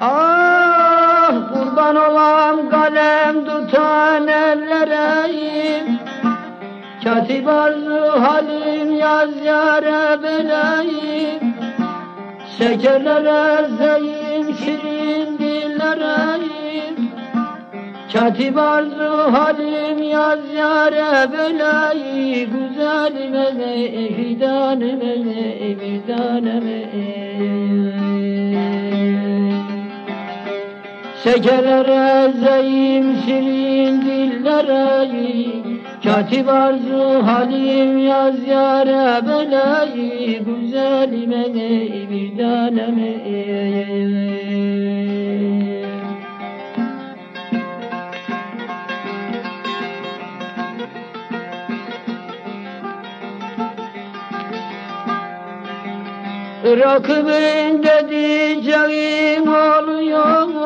Ah kurban olam kalem tutan ellereyim Katip arzu halim yaz yare beleyim Şekerlere zeyim şirin dillereyim Katip arzu halim yaz yare beleyi Güzelime de hidanime de vicdanime de Şekerlere zeyim şirin dillere Katip arzu halim yaz yare belayı Güzelime ne fidanime Rakibinde diyeceğim oluyor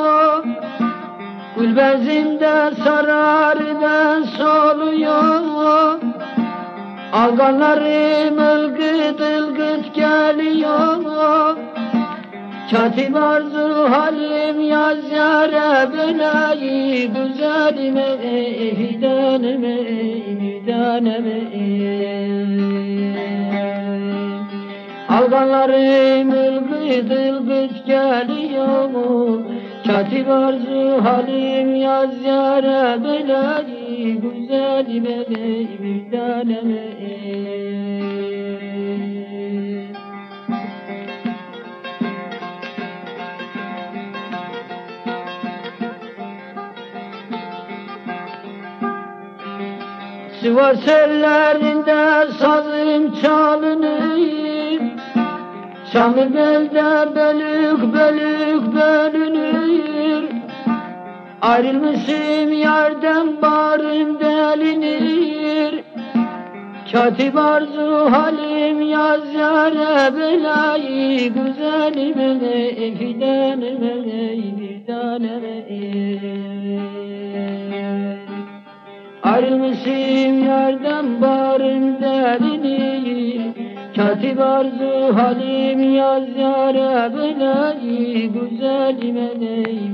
Gülbezinde sarar ben soluyor Ağalarım ılgıt ılgıt geliyor. Katip arzu halim yaz yare belayı Güzelime fidanime fidanime Alganlarım ılgıt ılgıt geliyor Katip arzu halim yaz yare belayı Güzelime bir taneme Sivas ellerinde sazım çalınır Çamlı belde bölük bölük bölünür. Ayrılmışım yerden barım delinir. Katip arzu halim yaz yare belayı Güzelime ne fidanime ne fidanime Ayrılmışım yerden barım delinir Katip arzu halim yaz ne bir taneme